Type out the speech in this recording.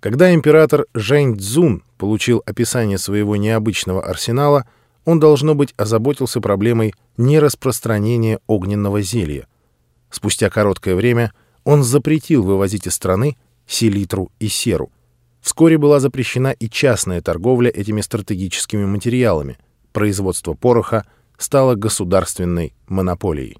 Когда император Жэнь Цзун получил описание своего необычного арсенала, он, должно быть, озаботился проблемой нераспространения огненного зелья. Спустя короткое время он запретил вывозить из страны селитру и серу. Вскоре была запрещена и частная торговля этими стратегическими материалами. Производство пороха стало государственной монополией.